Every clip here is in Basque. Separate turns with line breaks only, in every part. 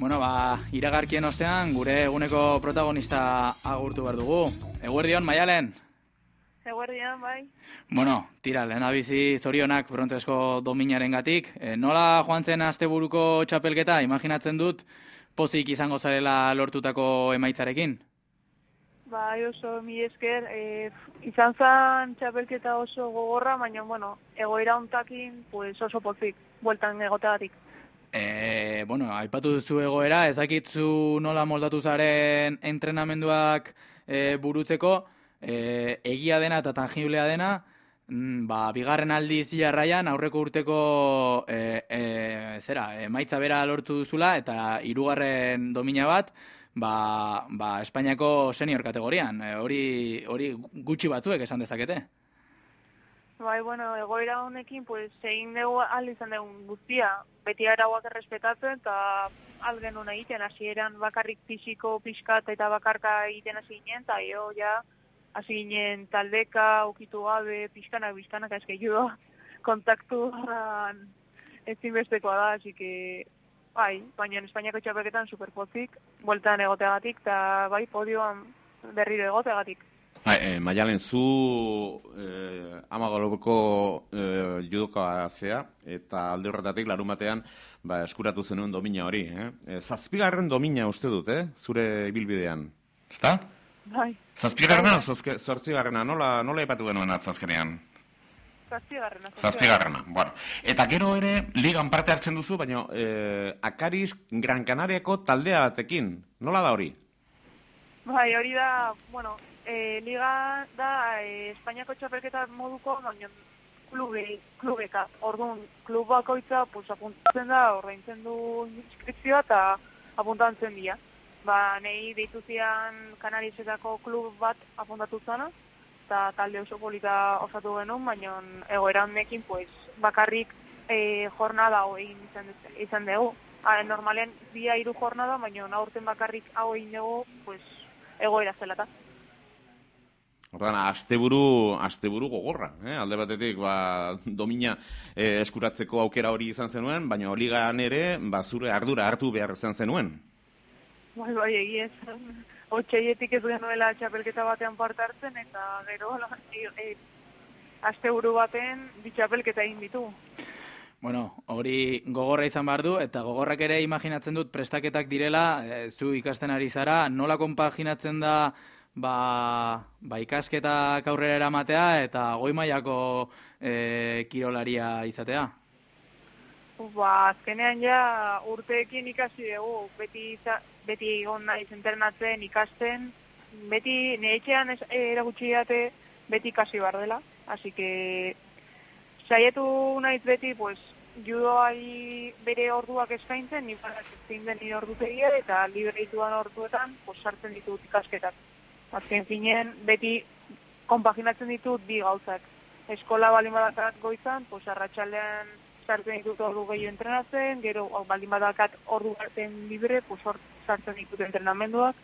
Bueno, ba, iragarkien ostean, gure eguneko protagonista agurtu behar dugu. Eguerdion, maialen?
Eguerdion, bai.
Bueno, tira, lehena bizi zorionak frontesko dominaren gatik. E, nola joan zen asteburuko txapelketa, imaginatzen dut, pozik izango zarela lortutako emaitzarekin?
Bai, oso mi esker, e, izan zen txapelketa oso gogorra, baina, bueno, egoera ontakin, pues oso pozik, bueltan egoteatik.
E, bueno, aipatu duzu egoera, ezakitzu nola moldatu zaren entrenamenduak e, burutzeko, e, egia dena eta tangiblea dena, mm, ba, bigarren aldiz jarraian aurreko urteko e, e, zera, emaitza bera lortu duzula eta hirugarren domina bat, ba, ba Espainiako senior kategorian. E, hori, hori gutxi batzuek esan dezakete.
Bai, bueno, egoera honekin, pues, egin dugu aldi izan dugu guztia. Beti arauak errespetatzen eta algen hona egiten, hasieran bakarrik fisiko, pixkat eta bakarka egiten hasi ginen, eta jo, ja, hasi ginen taldeka, ukitu gabe, pixkanak, pixkanak, ezke judo, kontaktu ezinbestekoa da, hasi que Bai, baina Espainiako txapelketan superpozik, bueltan egoteagatik, eta bai, podioan berriro egoteagatik.
Bai, e, Maialen, zu eh, amagoloko eh, judoka zea, eta alde horretatik, larun batean, ba, eskuratu zenuen domina hori. Eh? E, zazpigarren domina uste dut, eh? zure ibilbidean. Ezta?
Bai.
Zazpigarrena, zortzigarrena, nola, nola epatu genuen atzazkenean?
Zazpigarrena.
Zazpigarrena, bueno. Eta gero ere, ligan parte hartzen duzu, baina eh, Akariz Gran Canariako taldea batekin. Nola da hori?
Bai, hori da, bueno, e, liga da e, Espainiako txapelketa moduko, baina klube, klubeka. Orduan, klub bakoitza, pues, apuntatzen da, ordaintzen du inskripzioa eta apuntatzen dira. Ba, nahi dituzian Kanarizetako klub bat apuntatu zana, eta talde oso polita osatu genuen, baina egoera honekin pues, bakarrik e, jornada egin izan, izan dugu. A, normalen bia hiru jornada, baina aurten bakarrik hau egin dugu pues, egoera zelata.
Ordan, asteburu, asteburu gogorra, eh? alde batetik ba, domina eh, eskuratzeko aukera hori izan zenuen, baina oligan ere ba, zure ardura hartu behar izan zenuen.
Bai, bai, egiez otxeietik ez genuela txapelketa batean parte hartzen, eta gero, e, e, aste buru baten, bitxapelketa egin ditu.
Bueno, hori gogorra izan behar du, eta gogorrak ere imaginatzen dut prestaketak direla, e, zu ikasten ari zara, nola konpaginatzen da ba, ba ikasketak aurrera eramatea eta goi mailako e, kirolaria izatea?
Ba, azkenean ja urteekin ikasi dugu, beti, beti egon naiz internatzen, ikasten, beti neetxean eragutsi date, beti ikasi bar dela, así que saietu naiz beti, pues, judoai bere orduak eskaintzen, ni para zein den nire ordutegia, eta libre dituan orduetan, pues, sartzen ditut ikasketak. Azken finen, beti konpaginatzen ditut bi gauzak. Eskola bali badakat goizan, pues, arratxaldean sartzen ditut ordu gehiago entrenatzen, gero baldin badakat ordu garten libre, pues sartzen ditut entrenamenduak,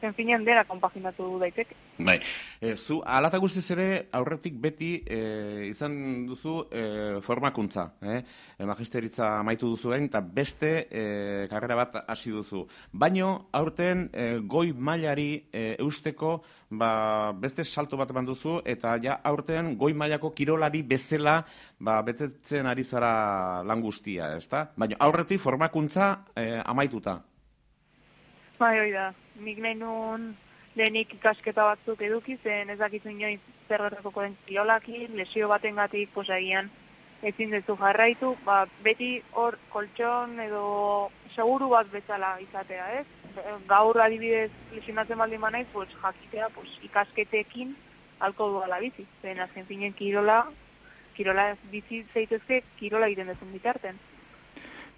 azken finean dena konpaginatu daiteke.
Bai, e, zu alata guztiz ere aurretik beti e, izan duzu e, formakuntza, eh? E, magisteritza amaitu duzu eta beste e, karrera bat hasi duzu. Baino aurten e, goi mailari e, eusteko ba, beste salto bat eman duzu eta ja aurten goi mailako kirolari bezala ba, betetzen ari zara lan guztia, ezta? Baina aurretik formakuntza e, amaituta.
Bai, hoi da. Nik nahi nun lehenik ikasketa batzuk eduki, zen ez dakizu inoiz zer gertatuko den kiolakin, lesio baten gatik posagian ezin dezu jarraitu, ba, beti hor koltson edo seguru bat bezala izatea, ez? Gaur adibidez lesionatzen baldin manaiz, pues, jakitea pues, ikasketekin alko duala bizi. Zen azken finen kirola, kirola bizi zeitezke kirola egiten dezun bitarten.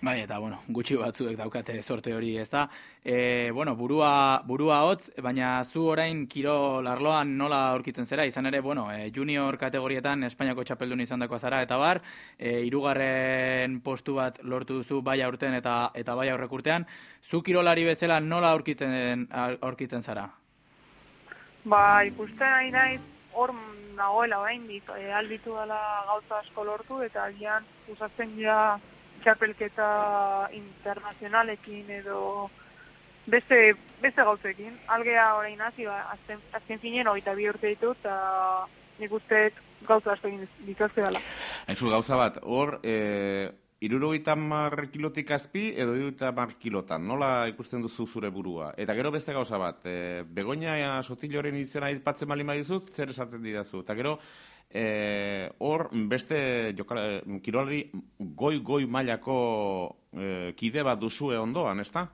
Bai, eta, bueno, gutxi batzuek daukate sorte hori, ez da? E, bueno, burua, burua hotz, baina zu orain kiro larloan nola aurkitzen zera, izan ere, bueno, e, junior kategorietan Espainiako txapeldun izan dakoa zara, eta bar, e, irugarren postu bat lortu duzu bai aurten eta eta bai aurrek urtean, zu kirolari bezala nola aurkitzen, aurkitzen zara?
Ba, ikusten nahi nahi, hor nagoela orain dit, e, alditu dela gauza asko lortu, eta gian, usatzen ja, txapelketa internazionalekin edo beste, beste gauzekin. Algea orain hasi, ba, azken, azken finen hori bi urte ditut, eta nik uste gauza asko egin dituzte dela.
Aizu, gauza bat, hor, e, irurogeita mar kilotik azpi edo irurogeita mar kilotan, nola ikusten duzu zure burua? Eta gero beste gauza bat, e, begonia sotiloren izena aipatzen bali dizut, zer esaten didazu? Eta gero, e, hor, beste jokala, kirolari goi-goi mailako e, kide bat duzue ondoan, ezta?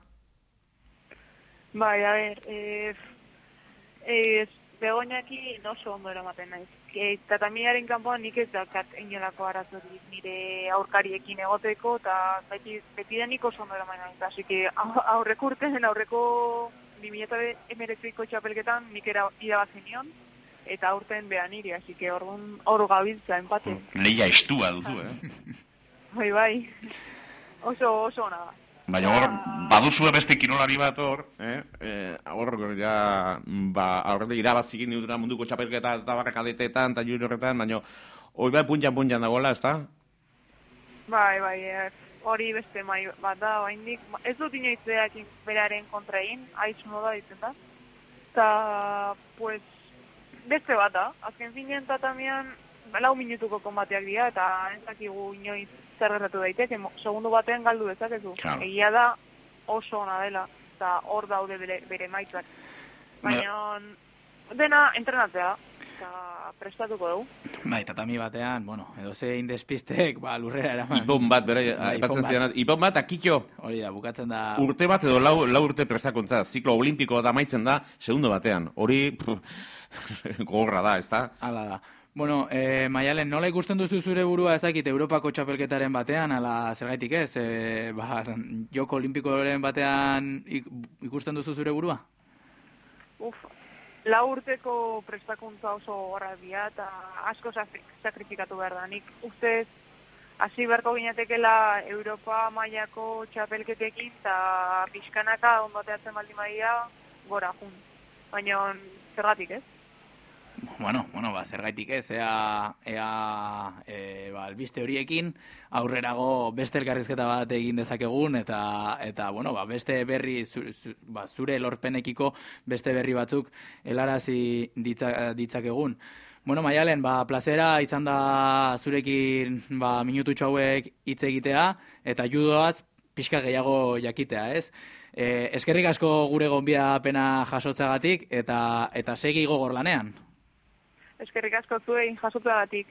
Bai, a ber, ez, ez, begoñaki oso ondo eramaten naiz. E, tatamiaren kanpoan nik ez dakat inolako arazorik nire aurkariekin egoteko, eta beti, beti nik oso ondo eramaten naiz. Asi que aurreko urten, aurreko 2008ko txapelketan nik era irabazen nion, eta aurten behan nire, asi que orduan hor gabiltza, empate.
Leia estua duzu, eh?
bai, bai. Oso, oso ona da.
Baina hor, baduzu beste kinolari bat hor, eh? eh hor, ja, ba, aurrete irabazik dutuna munduko txapelketa eta barrakadetetan eta juri horretan, baina hori bai puntjan dagoela, ez da?
Bai, bai, hori beste mai bat da, baindik, ez dut inoitzea beraren kontrain, aizu da ditzen da. Eta, pues, beste bat da, azken finean tatamian, lau minutuko konbateak dira, eta ez dakigu inoiz zer gertatu daiteke, segundu batean galdu dezakezu. Claro. Egia da oso ona dela, eta hor daude bere, bere maitzak. Baina, dena entrenatzea, eta prestatuko dugu.
Bai, tatami batean, bueno, edo ze indespistek, ba, lurrera eraman.
Ipon bat, bera, ba, aipatzen zidan, ipon bat, akitxo.
Hori da, bukatzen da...
Urte bat edo lau, lau urte prestakuntza, ziklo olimpiko da maitzen da, segundo batean. Hori, gorra da, ez da?
Hala da. Bueno, eh, Maialen, nola ikusten duzu zure burua ezakit Europako txapelketaren batean, ala zergaitik ez? E, ba, joko olimpikoaren batean ikusten duzu zure burua?
Uf, la urteko prestakuntza oso horra dia eta asko sakrifikatu behar da. Nik ustez, hasi beharko ginetekela Europa mailako txapelketekin eta pixkanaka ondoteatzen baldin maia gora jun. Baina zergatik ez?
Bueno, bueno, ba, zer gaitik ez, ea, ea e, ba, albiste horiekin, aurrerago beste elkarrizketa bat egin dezakegun, eta, eta bueno, ba, beste berri, zu, ba, zure lorpenekiko beste berri batzuk helarazi ditza, ditzakegun. Bueno, Maialen, ba, plazera izan da zurekin ba, minutu hauek hitz egitea, eta judoaz pixka gehiago jakitea, ez? E, eskerrik asko gure gonbia pena jasotzagatik eta eta segi gogor lanean
eskerrik asko zuei jasotzagatik.